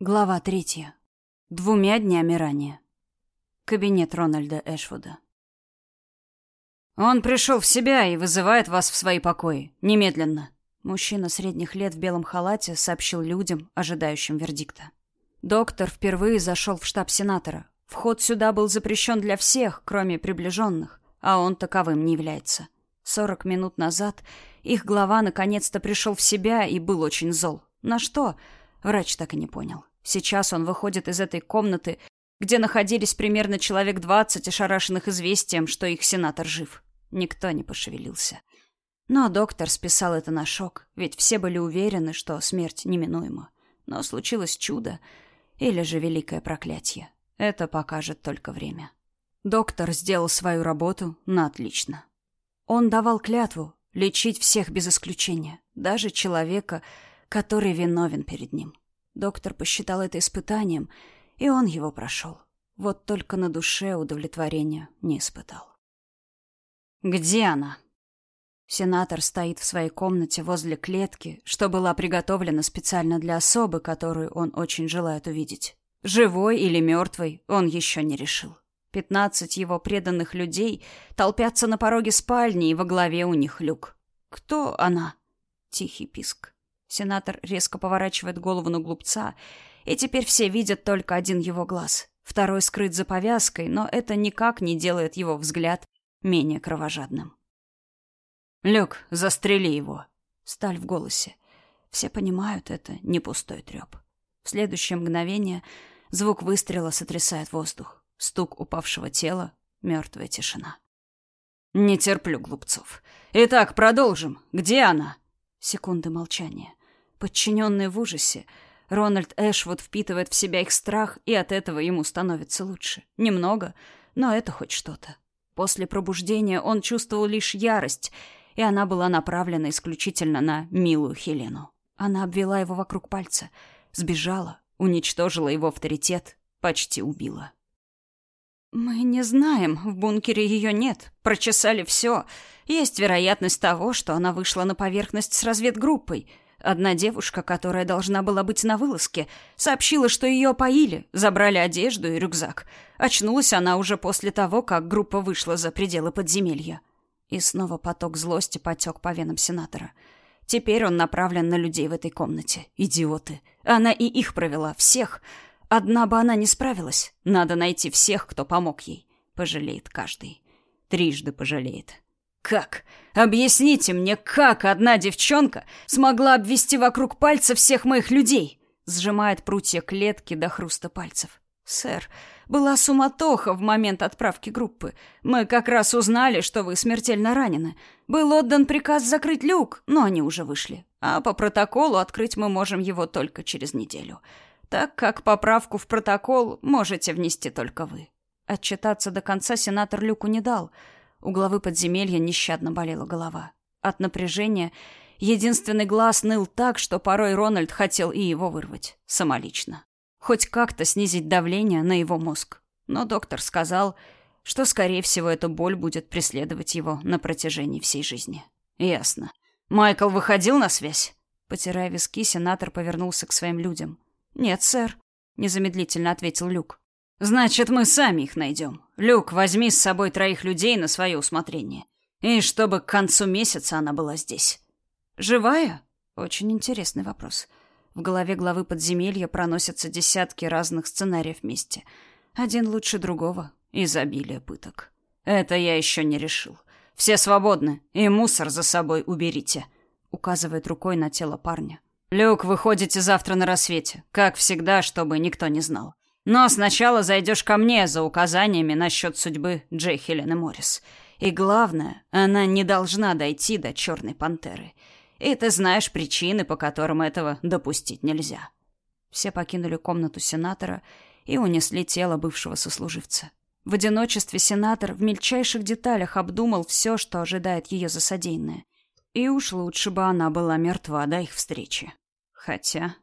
Глава третья. Двумя днями ранее. Кабинет Рональда Эшвуда. «Он пришел в себя и вызывает вас в свои покои. Немедленно». Мужчина средних лет в белом халате сообщил людям, ожидающим вердикта. Доктор впервые зашел в штаб сенатора. Вход сюда был запрещен для всех, кроме приближенных, а он таковым не является. Сорок минут назад их глава наконец-то пришел в себя и был очень зол. На что? Врач так и не понял. Сейчас он выходит из этой комнаты, где находились примерно человек двадцать, ошарашенных известием, что их сенатор жив. Никто не пошевелился. Но доктор списал это на шок, ведь все были уверены, что смерть неминуема. Но случилось чудо, или же великое проклятие. Это покажет только время. Доктор сделал свою работу на отлично. Он давал клятву лечить всех без исключения, даже человека, который виновен перед ним. Доктор посчитал это испытанием, и он его прошел. Вот только на душе удовлетворения не испытал. «Где она?» Сенатор стоит в своей комнате возле клетки, что была приготовлена специально для особы, которую он очень желает увидеть. Живой или мертвый, он еще не решил. Пятнадцать его преданных людей толпятся на пороге спальни, и во главе у них люк. «Кто она?» Тихий писк. Сенатор резко поворачивает голову на глупца, и теперь все видят только один его глаз. Второй скрыт за повязкой, но это никак не делает его взгляд менее кровожадным. «Люк, застрели его!» Сталь в голосе. Все понимают, это не пустой треп. В следующее мгновение звук выстрела сотрясает воздух. Стук упавшего тела, мертвая тишина. «Не терплю глупцов. Итак, продолжим. Где она?» Секунды молчания. Подчиненные в ужасе, Рональд Эшвуд впитывает в себя их страх, и от этого ему становится лучше. Немного, но это хоть что-то. После пробуждения он чувствовал лишь ярость, и она была направлена исключительно на милую Хелену. Она обвела его вокруг пальца, сбежала, уничтожила его авторитет, почти убила. «Мы не знаем, в бункере ее нет. Прочесали все. Есть вероятность того, что она вышла на поверхность с разведгруппой. Одна девушка, которая должна была быть на вылазке, сообщила, что ее поили, забрали одежду и рюкзак. Очнулась она уже после того, как группа вышла за пределы подземелья. И снова поток злости потек по венам сенатора. Теперь он направлен на людей в этой комнате. Идиоты. Она и их провела, всех. Одна бы она не справилась. Надо найти всех, кто помог ей. Пожалеет каждый. Трижды пожалеет. Как? Объясните мне, как одна девчонка смогла обвести вокруг пальца всех моих людей? Сжимает прутья клетки до хруста пальцев. Сэр, была суматоха в момент отправки группы. Мы как раз узнали, что вы смертельно ранены. Был отдан приказ закрыть люк, но они уже вышли. А по протоколу открыть мы можем его только через неделю. Так как поправку в протокол можете внести только вы. Отчитаться до конца сенатор Люку не дал — у главы подземелья нещадно болела голова. От напряжения единственный глаз ныл так, что порой Рональд хотел и его вырвать. Самолично. Хоть как-то снизить давление на его мозг. Но доктор сказал, что, скорее всего, эта боль будет преследовать его на протяжении всей жизни. Ясно. Майкл выходил на связь? Потирая виски, сенатор повернулся к своим людям. «Нет, сэр», — незамедлительно ответил Люк. Значит, мы сами их найдем. Люк, возьми с собой троих людей на свое усмотрение. И чтобы к концу месяца она была здесь. Живая? Очень интересный вопрос. В голове главы подземелья проносятся десятки разных сценариев вместе. Один лучше другого. Изобилие пыток. Это я еще не решил. Все свободны, и мусор за собой уберите. Указывает рукой на тело парня. Люк, выходите завтра на рассвете. Как всегда, чтобы никто не знал. Но сначала зайдешь ко мне за указаниями насчет судьбы Джей Хелены Моррис. И главное, она не должна дойти до черной пантеры. И ты знаешь причины, по которым этого допустить нельзя. Все покинули комнату сенатора и унесли тело бывшего сослуживца. В одиночестве сенатор в мельчайших деталях обдумал все, что ожидает ее за содеянное. И уж лучше бы она была мертва до их встречи. Хотя